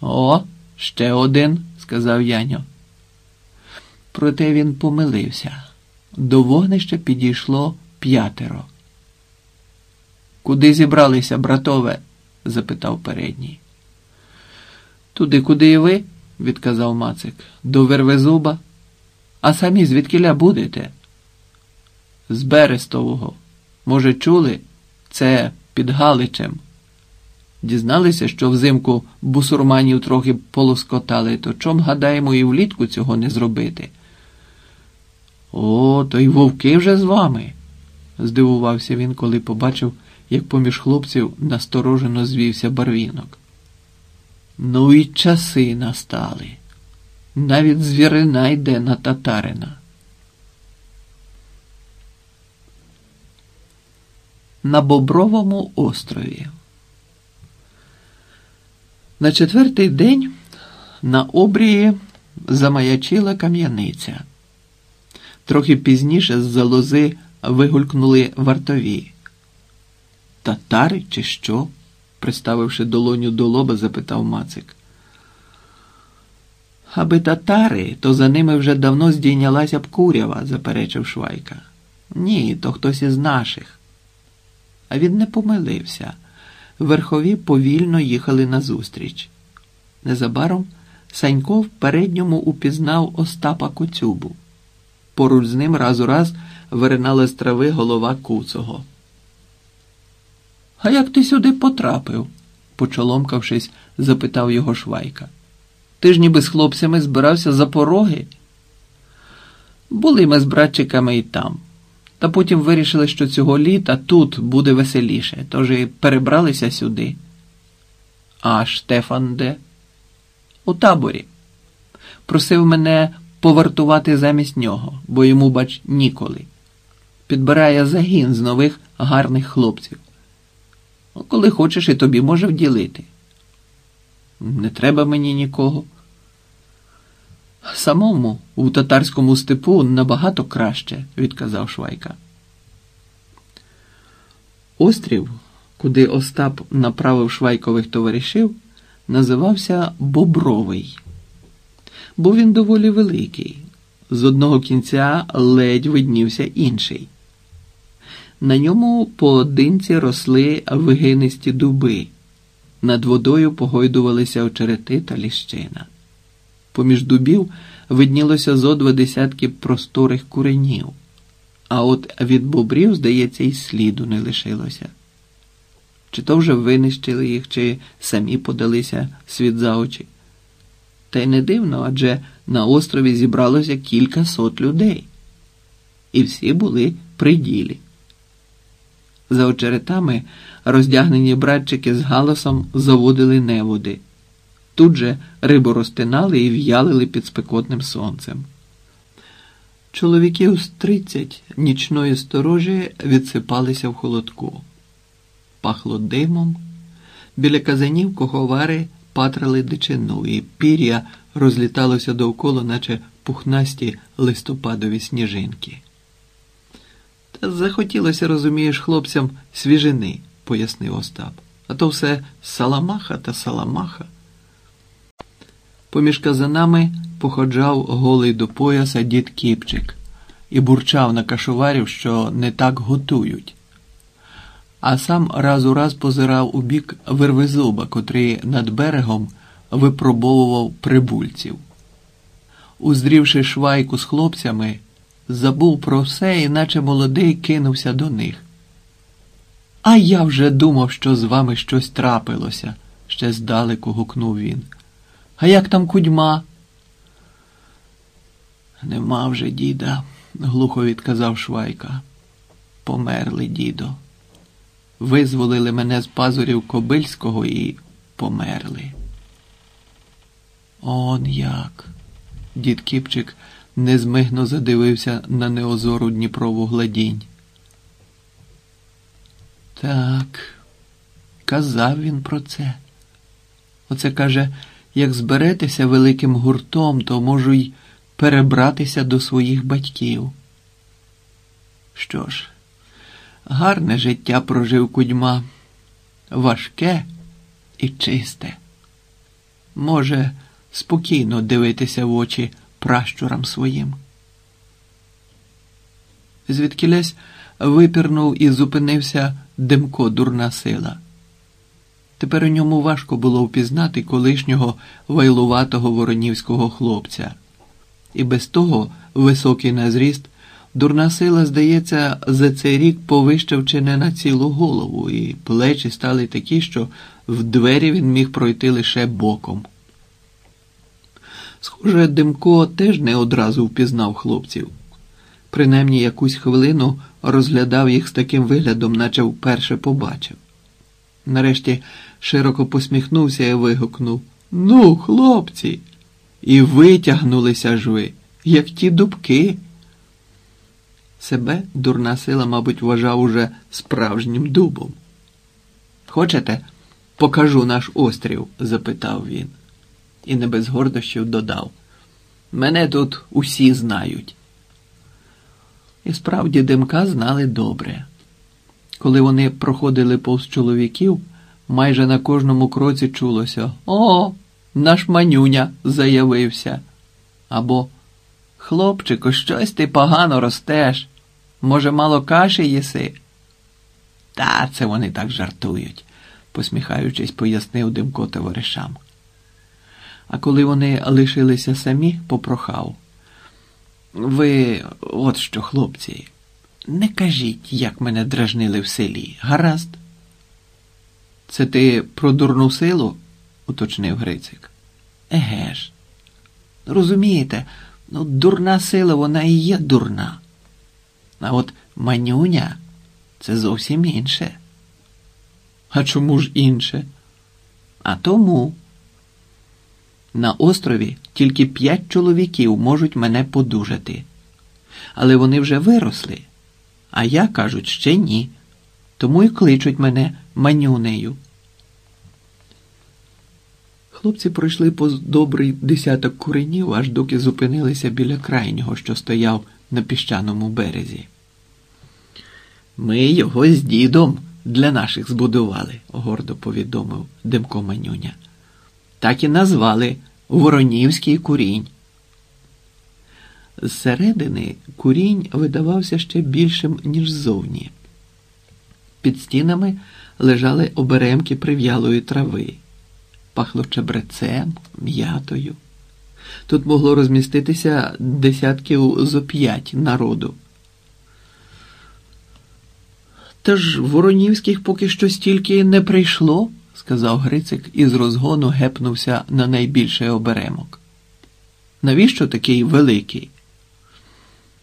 О, ще один, сказав Яньо. Проте він помилився. До вогнища підійшло п'ятеро. Куди зібралися, братове? запитав передній. Туди, куди і ви, відказав Мацик, до Вервезуба. А самі звідкіля будете? З Берестового. Може, чули? Це під Галичем. Дізналися, що взимку бусурманів трохи полоскотали, то чом, гадаємо, і влітку цього не зробити? О, то й вовки вже з вами, здивувався він, коли побачив, як поміж хлопців насторожено звівся барвінок. Ну і часи настали. Навіть звірина йде на татарина. На Бобровому острові. На четвертий день на обрії замаячила кам'яниця. Трохи пізніше з-за лози вигулькнули вартові. Татари, чи що? приставивши долоню до лоба, запитав Мацик. Аби татари, то за ними вже давно здійнялася б курява, заперечив Швайка. Ні, то хтось із наших. А він не помилився. Верхові повільно їхали назустріч. Незабаром Санько в передньому упізнав Остапа Коцюбу. Поруч з ним раз у раз виринала з трави голова куцого. А як ти сюди потрапив? почоломкавшись, запитав його Швайка. Ти ж ніби з хлопцями збирався за пороги? Були ми з братчиками і там. Та потім вирішили, що цього літа тут буде веселіше, тож і перебралися сюди. А Штефан де? У таборі. Просив мене повартувати замість нього, бо йому, бач, ніколи. Підбирає загін з нових гарних хлопців. Коли хочеш, і тобі може вділити. Не треба мені нікого. Самому у татарському степу набагато краще, відказав Швайка. Острів, куди Остап направив швайкових товаришів, називався Бобровий. Був він доволі великий. З одного кінця ледь виднівся інший. На ньому поодинці росли вигинисті дуби. Над водою погойдувалися очерети та ліщина. Поміж дубів виднілося зо два десятки просторих куренів, а от від бобрів, здається, й сліду не лишилося. Чи то вже винищили їх, чи самі подалися світ за очі. Та й не дивно, адже на острові зібралося кілька сот людей, і всі були при ділі. За очеретами роздягнені братчики з галасом заводили неводи. Тут же рибу розтинали і в'ялили під спекотним сонцем. Чоловіків з тридцять нічної сторожі відсипалися в холодку. Пахло димом, біля казанів коховари патрали дичину, і пір'я розліталося довкола, наче пухнасті листопадові сніжинки. Та захотілося, розумієш, хлопцям свіжини, пояснив Остап. А то все саламаха та саламаха. Поміж казанами походжав голий до пояса дід Кіпчик і бурчав на кашоварів, що не так готують. А сам раз у раз позирав у бік вервезуба, котрий над берегом випробовував прибульців. Уздрівши швайку з хлопцями, забув про все, і наче молодий кинувся до них. А я вже думав, що з вами щось трапилося, ще здалеку гукнув він. А як там кудьма? Нема вже діда, глухо відказав Швайка. Померли, дідо. Визволили мене з пазурів Кобильського і померли. Он як. Дід Кіпчик незмигно задивився на неозору Дніпрову гладінь. Так, казав він про це. Оце каже, як зберетеся великим гуртом, то можу й перебратися до своїх батьків. Що ж, гарне життя прожив кудьма, важке і чисте. може спокійно дивитися в очі пращурам своїм. Звідкілясь випірнув і зупинився Демко дурна сила. Тепер у ньому важко було впізнати колишнього вайлуватого воронівського хлопця. І без того високий на зріст, дурна сила, здається, за цей рік повищав на цілу голову, і плечі стали такі, що в двері він міг пройти лише боком. Схоже, Демко теж не одразу впізнав хлопців. Принаймні якусь хвилину розглядав їх з таким виглядом, наче вперше побачив. Нарешті широко посміхнувся і вигукнув Ну, хлопці! І витягнулися ж ви, як ті дубки. Себе дурна сила, мабуть, вважав уже справжнім дубом. Хочете, покажу наш острів? запитав він. І не без гордощів додав. Мене тут усі знають. І справді димка знали добре. Коли вони проходили повз чоловіків, майже на кожному кроці чулося О, наш манюня заявився. Або Хлопчику, щось ти погано ростеш. Може, мало каші їси? Та це вони так жартують, посміхаючись, пояснив Димко товаришам. А коли вони лишилися самі, попрохав. Ви, от що, хлопці, не кажіть, як мене дражнили в селі, гаразд? Це ти про дурну силу? уточнив Грицик. Еге ж. Розумієте, ну, дурна сила, вона і є дурна. А от манюня це зовсім інше. А чому ж інше? А тому. На острові тільки п'ять чоловіків можуть мене подужати. Але вони вже виросли, а я кажуть, ще ні. Тому й кличуть мене манюнею. Хлопці пройшли по добрий десяток куренів, аж доки зупинилися біля крайнього, що стояв на піщаному березі. Ми його з дідом для наших збудували, гордо повідомив Демко Манюня. Так і назвали Воронівський курінь. Зсередини курінь видавався ще більшим, ніж ззовні. Під стінами лежали оберемки прив'ялої трави, пахло чебрецем, м'ятою. Тут могло розміститися десятків зо п'ять народу. Та ж воронівських поки що стільки не прийшло, сказав Грицик і з розгону гепнувся на найбільший оберемок. Навіщо такий великий?